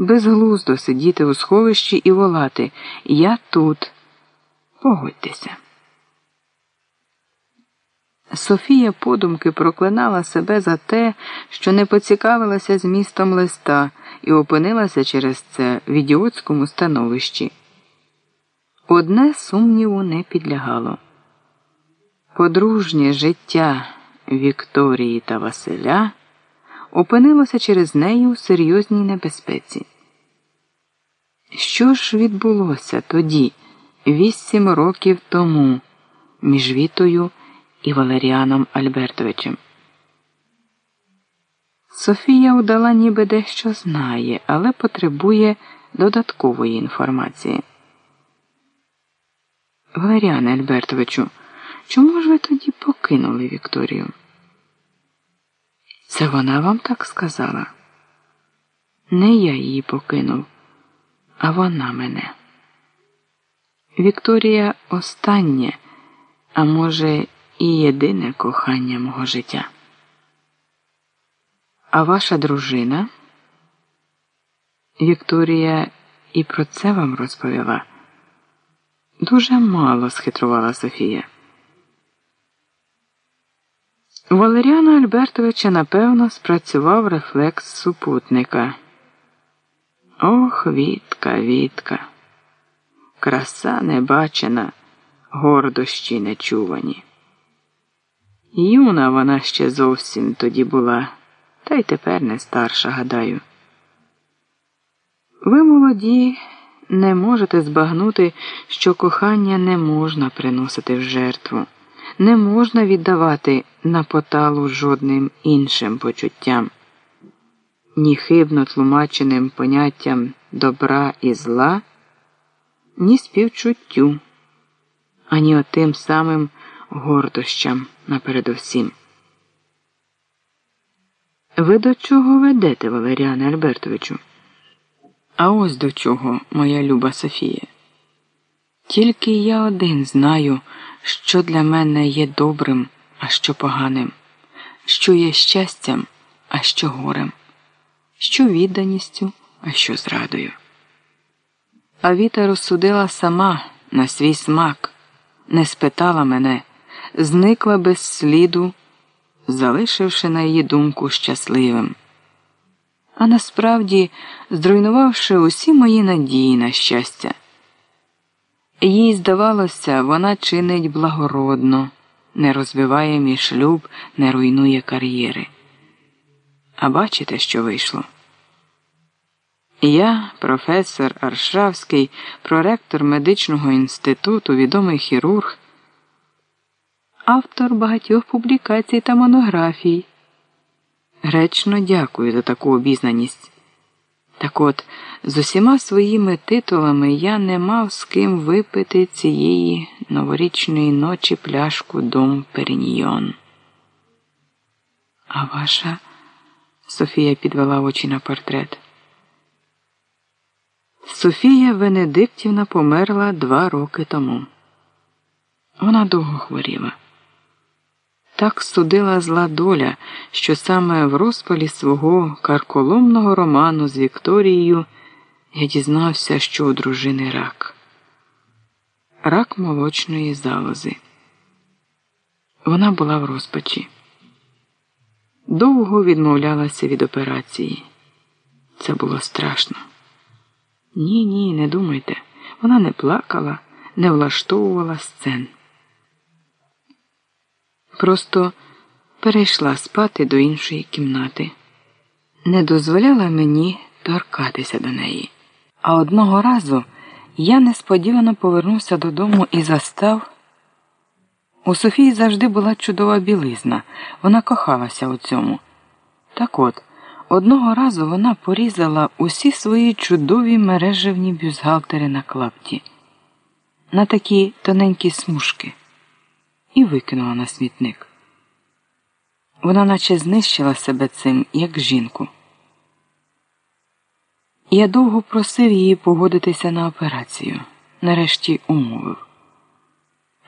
Безглуздо сидіти у сховищі і волати Я тут. Погодьтеся. Софія подумки проклинала себе за те, що не поцікавилася змістом листа і опинилася через це в ідіотському становищі. Одне сумніву не підлягало. Подружнє життя Вікторії та Василя опинилося через неї у серйозній небезпеці. Що ж відбулося тоді, вісім років тому, між Вітою і Валеріаном Альбертовичем? Софія удала, ніби дещо знає, але потребує додаткової інформації. Валеріане Альбертовичу, чому ж ви тоді покинули Вікторію? Це вона вам так сказала? Не я її покинув, а вона мене. Вікторія останнє, а може, і єдине кохання мого життя. А ваша дружина? Вікторія і про це вам розповіла. Дуже мало схитрувала Софія. Валеріана Альбертовича напевно спрацював рефлекс супутника. Ох, Вітка, Вітка, краса небачена, гордощі нечувані. Юна вона ще зовсім тоді була, та й тепер не старша, гадаю. Ви, молоді, не можете збагнути, що кохання не можна приносити в жертву не можна віддавати на поталу жодним іншим почуттям, ні хибно тлумаченим поняттям добра і зла, ні співчуттю, ані отим самим гордощам напередовсім. Ви до чого ведете, Валеріане Альбертовичу? А ось до чого, моя люба Софія. Тільки я один знаю що для мене є добрим, а що поганим, що є щастям, а що горем, що відданістю, а що зрадою. А Віта розсудила сама на свій смак, не спитала мене, зникла без сліду, залишивши на її думку щасливим. А насправді, зруйнувавши усі мої надії на щастя. Їй здавалося, вона чинить благородно, не розбиває мій шлюб, не руйнує кар'єри. А бачите, що вийшло? Я, професор Аршавський, проректор медичного інституту, відомий хірург, автор багатьох публікацій та монографій. Гречно дякую за таку обізнаність. Так от, з усіма своїми титулами я не мав з ким випити цієї новорічної ночі пляшку дом Періньйон. А ваша Софія підвела очі на портрет. Софія Венедиктівна померла два роки тому. Вона довго хворіла. Так судила зла доля, що саме в розпалі свого карколомного роману з Вікторією я дізнався, що у дружини рак. Рак молочної залози. Вона була в розпачі. Довго відмовлялася від операції. Це було страшно. Ні, ні, не думайте. Вона не плакала, не влаштовувала сцен просто перейшла спати до іншої кімнати, не дозволяла мені торкатися до неї. А одного разу я несподівано повернувся додому і застав. У Софії завжди була чудова білизна, вона кохалася у цьому. Так от, одного разу вона порізала усі свої чудові мережевні бюзгалтери на клапті, на такі тоненькі смужки і викинула на смітник. Вона наче знищила себе цим, як жінку. Я довго просив її погодитися на операцію, нарешті умовив.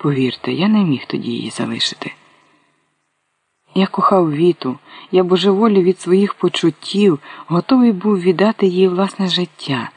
Повірте, я не міг тоді її залишити. Я кохав віту, я божеволів від своїх почуттів, готовий був віддати їй власне життя.